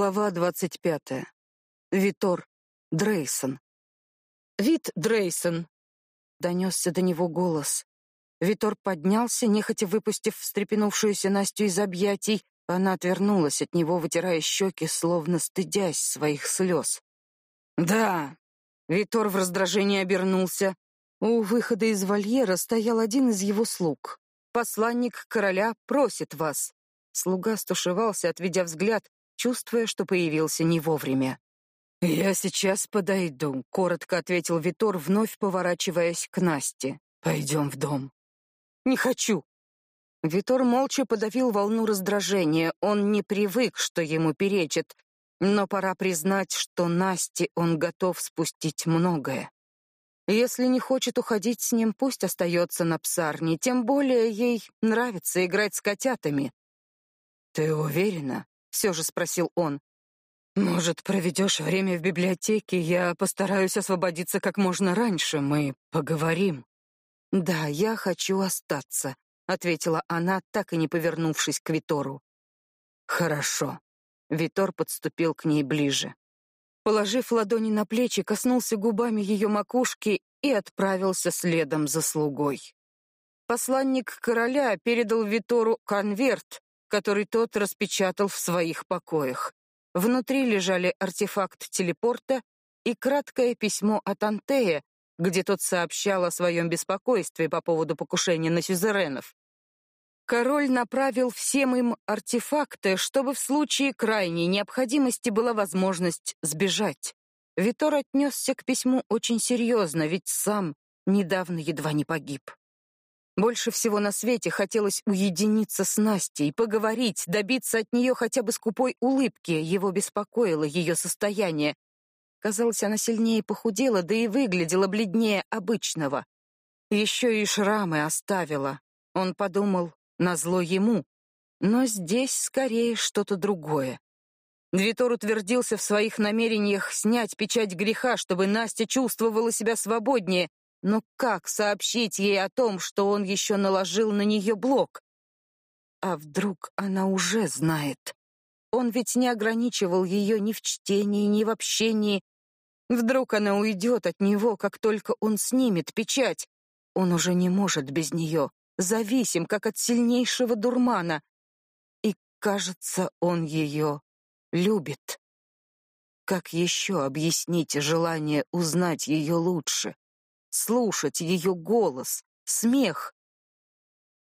Глава двадцать пятая. Витор Дрейсон. «Вит Дрейсон!» — донесся до него голос. Витор поднялся, нехотя выпустив встрепенувшуюся Настю из объятий. Она отвернулась от него, вытирая щеки, словно стыдясь своих слез. «Да!» — Витор в раздражении обернулся. У выхода из вольера стоял один из его слуг. «Посланник короля просит вас». Слуга стушевался, отведя взгляд, чувствуя, что появился не вовремя. «Я сейчас подойду», — коротко ответил Витор, вновь поворачиваясь к Насте. «Пойдем в дом». «Не хочу». Витор молча подавил волну раздражения. Он не привык, что ему перечат, но пора признать, что Насте он готов спустить многое. Если не хочет уходить с ним, пусть остается на псарне, тем более ей нравится играть с котятами. «Ты уверена?» Все же спросил он. Может, проведешь время в библиотеке? Я постараюсь освободиться как можно раньше. Мы поговорим. Да, я хочу остаться, ответила она, так и не повернувшись к Витору. Хорошо. Витор подступил к ней ближе. Положив ладони на плечи, коснулся губами ее макушки и отправился следом за слугой. Посланник короля передал Витору конверт, который тот распечатал в своих покоях. Внутри лежали артефакт телепорта и краткое письмо от Антея, где тот сообщал о своем беспокойстве по поводу покушения на сюзеренов. Король направил всем им артефакты, чтобы в случае крайней необходимости была возможность сбежать. Витор отнесся к письму очень серьезно, ведь сам недавно едва не погиб. Больше всего на свете хотелось уединиться с Настей, поговорить, добиться от нее хотя бы скупой улыбки. Его беспокоило ее состояние. Казалось, она сильнее похудела, да и выглядела бледнее обычного. Еще и шрамы оставила. Он подумал, назло ему. Но здесь скорее что-то другое. Двитор утвердился в своих намерениях снять печать греха, чтобы Настя чувствовала себя свободнее, но как сообщить ей о том, что он еще наложил на нее блок? А вдруг она уже знает? Он ведь не ограничивал ее ни в чтении, ни в общении. Вдруг она уйдет от него, как только он снимет печать. Он уже не может без нее, зависим, как от сильнейшего дурмана. И, кажется, он ее любит. Как еще объяснить желание узнать ее лучше? Слушать ее голос, смех.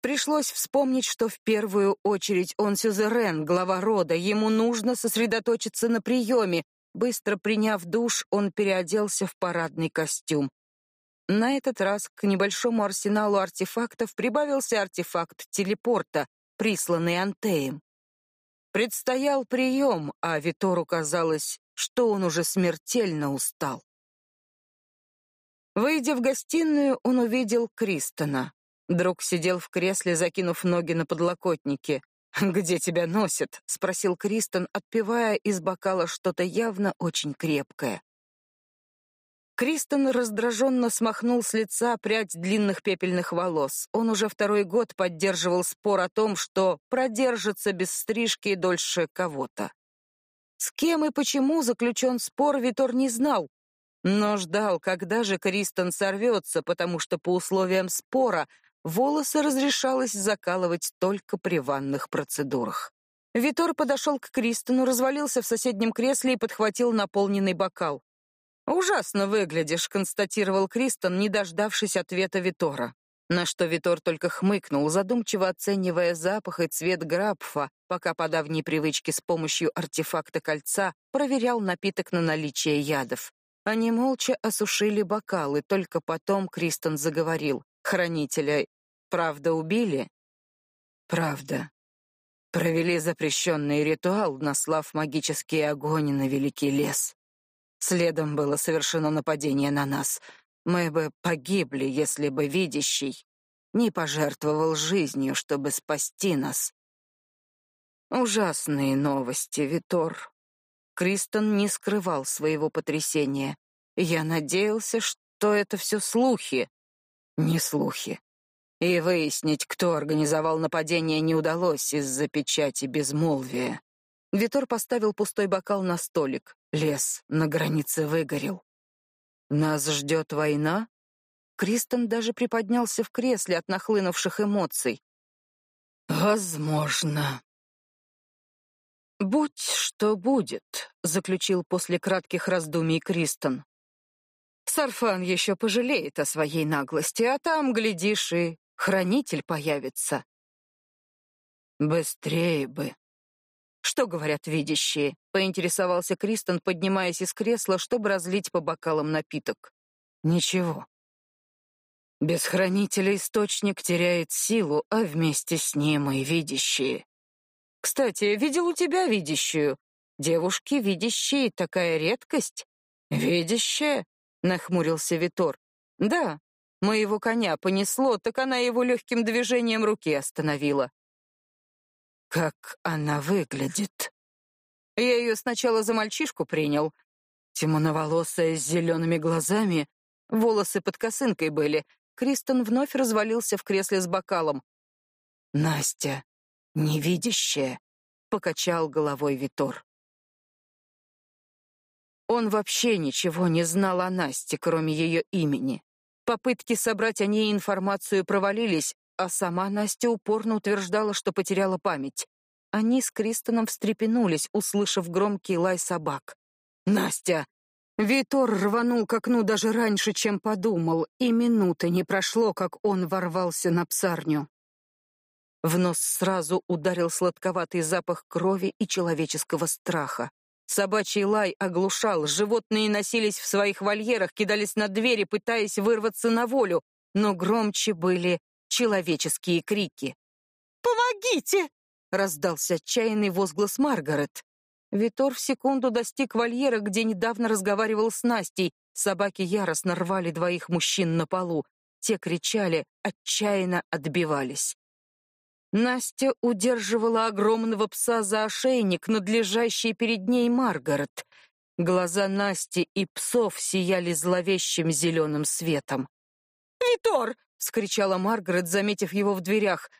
Пришлось вспомнить, что в первую очередь он сюзерен, глава рода, ему нужно сосредоточиться на приеме. Быстро приняв душ, он переоделся в парадный костюм. На этот раз к небольшому арсеналу артефактов прибавился артефакт телепорта, присланный Антеем. Предстоял прием, а Витору казалось, что он уже смертельно устал. Выйдя в гостиную, он увидел Кристона. Друг сидел в кресле, закинув ноги на подлокотники. «Где тебя носит?» — спросил Кристон, отпивая из бокала что-то явно очень крепкое. Кристон раздраженно смахнул с лица прядь длинных пепельных волос. Он уже второй год поддерживал спор о том, что продержится без стрижки дольше кого-то. С кем и почему заключен спор, Витор не знал, но ждал, когда же Кристен сорвется, потому что по условиям спора волосы разрешалось закалывать только при ванных процедурах. Витор подошел к Кристену, развалился в соседнем кресле и подхватил наполненный бокал. «Ужасно выглядишь», — констатировал Кристен, не дождавшись ответа Витора. На что Витор только хмыкнул, задумчиво оценивая запах и цвет грапфа, пока по давней привычке с помощью артефакта кольца проверял напиток на наличие ядов. Они молча осушили бокалы, только потом Кристен заговорил. «Хранителя, правда, убили?» «Правда. Провели запрещенный ритуал, наслав магический огонь на великий лес. Следом было совершено нападение на нас. Мы бы погибли, если бы видящий не пожертвовал жизнью, чтобы спасти нас. Ужасные новости, Витор. Кристон не скрывал своего потрясения. Я надеялся, что это все слухи. Не слухи. И выяснить, кто организовал нападение, не удалось из-за печати безмолвия. Витор поставил пустой бокал на столик. Лес на границе выгорел. Нас ждет война? Кристен даже приподнялся в кресле от нахлынувших эмоций. Возможно. Будь что будет, заключил после кратких раздумий Кристен. Сарфан еще пожалеет о своей наглости, а там, глядишь, и хранитель появится. Быстрее бы. Что говорят видящие? поинтересовался Кристен, поднимаясь из кресла, чтобы разлить по бокалам напиток. Ничего. Без хранителя источник теряет силу, а вместе с ним и видящие. Кстати, видел у тебя видящую. Девушки видящие такая редкость. Видящая? нахмурился Витор. Да, моего коня понесло, так она его легким движением руки остановила. Как она выглядит? Я ее сначала за мальчишку принял. Темноволосая с зелеными глазами, волосы под косынкой были. Кристен вновь развалился в кресле с бокалом. Настя, невидящая, покачал головой Витор. Он вообще ничего не знал о Насте, кроме ее имени. Попытки собрать о ней информацию провалились, а сама Настя упорно утверждала, что потеряла память. Они с Кристоном встрепенулись, услышав громкий лай собак. «Настя!» Витор рванул к окну даже раньше, чем подумал, и минуты не прошло, как он ворвался на псарню. В нос сразу ударил сладковатый запах крови и человеческого страха. Собачий лай оглушал, животные носились в своих вольерах, кидались на двери, пытаясь вырваться на волю, но громче были человеческие крики. «Помогите!» — раздался отчаянный возглас Маргарет. Витор в секунду достиг вольера, где недавно разговаривал с Настей. Собаки яростно рвали двоих мужчин на полу. Те кричали, отчаянно отбивались. Настя удерживала огромного пса за ошейник, надлежащий перед ней Маргарет. Глаза Насти и псов сияли зловещим зеленым светом. «Витор!» — вскричала Маргарет, заметив его в дверях.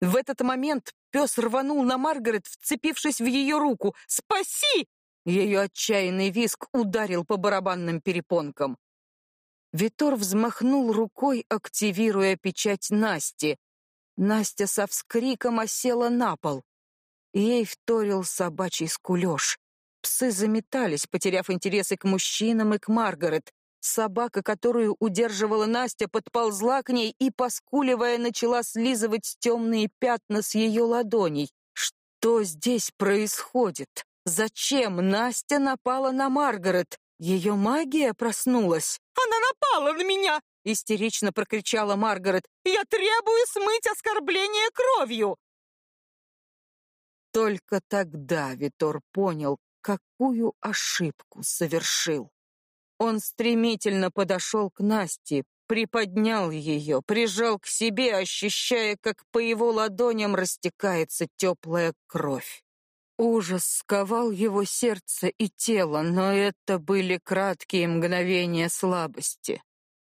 В этот момент пес рванул на Маргарет, вцепившись в ее руку. «Спаси!» Ее отчаянный визг ударил по барабанным перепонкам. Витор взмахнул рукой, активируя печать Насти. Настя со вскриком осела на пол. Ей вторил собачий скулёж. Псы заметались, потеряв интересы к мужчинам и к Маргарет. Собака, которую удерживала Настя, подползла к ней и, поскуливая, начала слизывать темные пятна с ее ладоней. Что здесь происходит? Зачем Настя напала на Маргарет? Ее магия проснулась. «Она напала на меня!» — истерично прокричала Маргарет. «Я требую смыть оскорбление кровью!» Только тогда Витор понял, какую ошибку совершил. Он стремительно подошел к Насте, приподнял ее, прижал к себе, ощущая, как по его ладоням растекается теплая кровь. Ужас сковал его сердце и тело, но это были краткие мгновения слабости.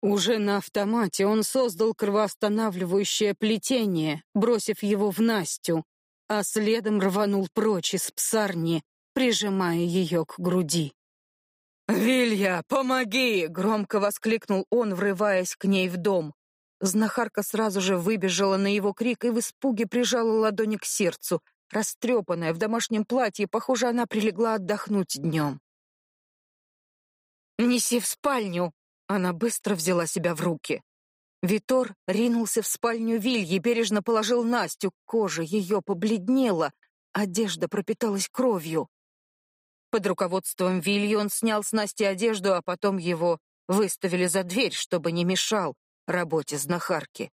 Уже на автомате он создал кровоостанавливающее плетение, бросив его в Настю, а следом рванул прочь из псарни, прижимая ее к груди. «Вилья, помоги!» — громко воскликнул он, врываясь к ней в дом. Знахарка сразу же выбежала на его крик и в испуге прижала ладони к сердцу. Растрепанная, в домашнем платье, похоже, она прилегла отдохнуть днем. «Неси в спальню!» Она быстро взяла себя в руки. Витор ринулся в спальню Вильи, бережно положил Настю. Кожа ее побледнела, одежда пропиталась кровью. Под руководством Вильи он снял с Насти одежду, а потом его выставили за дверь, чтобы не мешал работе знахарки.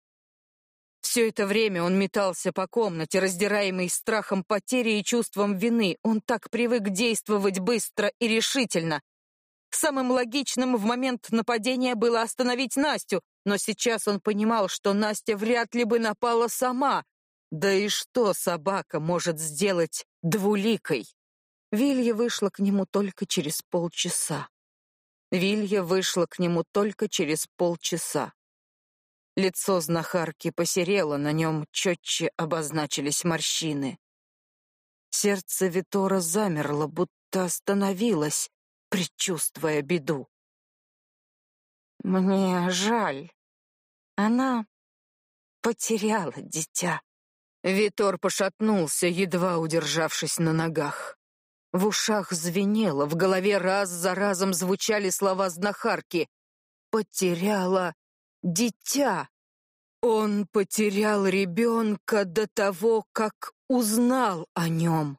Все это время он метался по комнате, раздираемый страхом потери и чувством вины. Он так привык действовать быстро и решительно. Самым логичным в момент нападения было остановить Настю, но сейчас он понимал, что Настя вряд ли бы напала сама. Да и что собака может сделать двуликой? Вилья вышла к нему только через полчаса. Вилья вышла к нему только через полчаса. Лицо знахарки посерело, на нем четче обозначились морщины. Сердце Витора замерло, будто остановилось, предчувствуя беду. Мне жаль. Она потеряла дитя. Витор пошатнулся, едва удержавшись на ногах. В ушах звенело, в голове раз за разом звучали слова знахарки. «Потеряла дитя». Он потерял ребенка до того, как узнал о нем.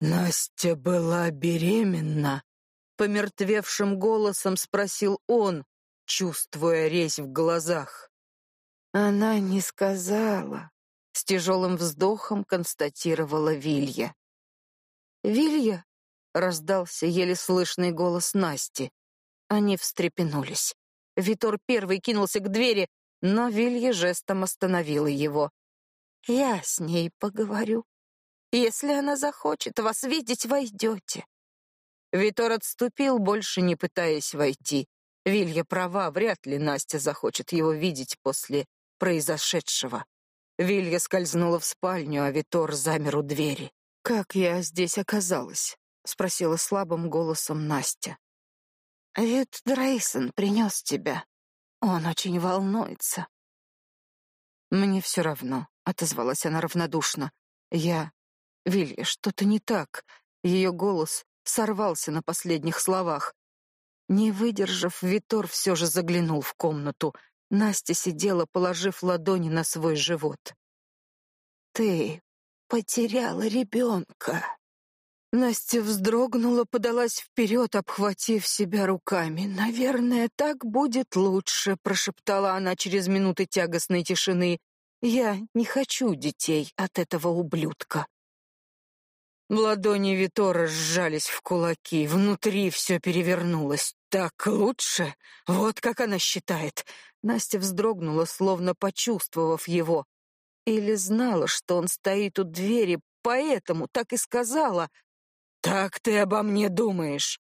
Настя была беременна, помертвевшим голосом спросил он, чувствуя резь в глазах. Она не сказала, с тяжелым вздохом констатировала Вилья. Вилья раздался еле слышный голос Насти. Они встрепенулись. Витор первый кинулся к двери, но Вилья жестом остановила его. Я с ней поговорю. Если она захочет вас видеть, войдете. Витор отступил, больше не пытаясь войти. Вилья права, вряд ли Настя захочет его видеть после произошедшего. Вилья скользнула в спальню, а Витор замер у двери. «Как я здесь оказалась?» — спросила слабым голосом Настя. «Вит Дрейсон принес тебя. Он очень волнуется». «Мне все равно», — отозвалась она равнодушно. «Я... Вилья, что-то не так». Ее голос сорвался на последних словах. Не выдержав, Витор все же заглянул в комнату. Настя сидела, положив ладони на свой живот. «Ты потеряла ребенка». Настя вздрогнула, подалась вперед, обхватив себя руками. «Наверное, так будет лучше», — прошептала она через минуты тягостной тишины. «Я не хочу детей от этого ублюдка». Ладони Витора сжались в кулаки, внутри все перевернулось. Так лучше? Вот как она считает. Настя вздрогнула, словно почувствовав его. Или знала, что он стоит у двери, поэтому так и сказала. «Так ты обо мне думаешь?»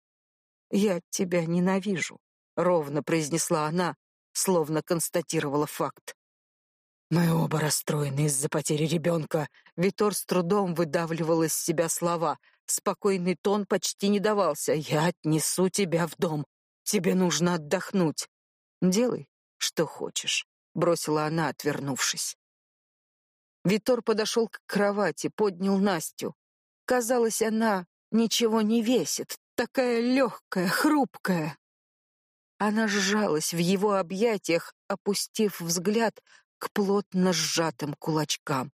«Я тебя ненавижу», — ровно произнесла она, словно констатировала факт. Мы оба расстроены из-за потери ребенка. Витор с трудом выдавливал из себя слова. Спокойный тон почти не давался. Я отнесу тебя в дом. Тебе нужно отдохнуть. Делай, что хочешь, бросила она, отвернувшись. Витор подошел к кровати, поднял Настю. Казалось, она ничего не весит, такая легкая, хрупкая. Она сжалась в его объятиях, опустив взгляд к плотно сжатым кулачкам.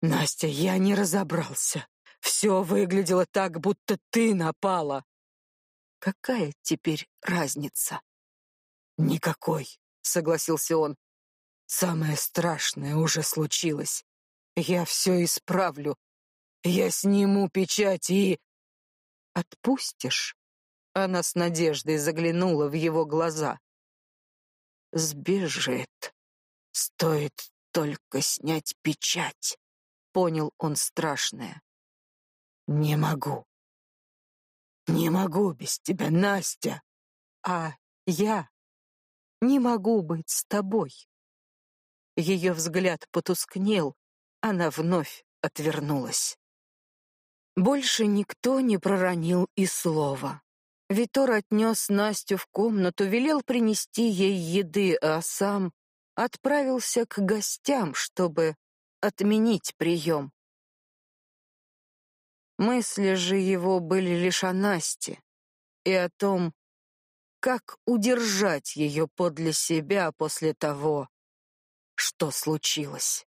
Настя, я не разобрался. Все выглядело так, будто ты напала. Какая теперь разница? Никакой, согласился он. Самое страшное уже случилось. Я все исправлю. Я сниму печать и... Отпустишь? Она с надеждой заглянула в его глаза. Сбежит. Стоит только снять печать. Понял он страшное. Не могу. Не могу без тебя, Настя. А я не могу быть с тобой. Ее взгляд потускнел, она вновь отвернулась. Больше никто не проронил и слова. Витор отнес Настю в комнату, велел принести ей еды, а сам отправился к гостям, чтобы отменить прием. Мысли же его были лишь о Насте и о том, как удержать ее подле себя после того, что случилось.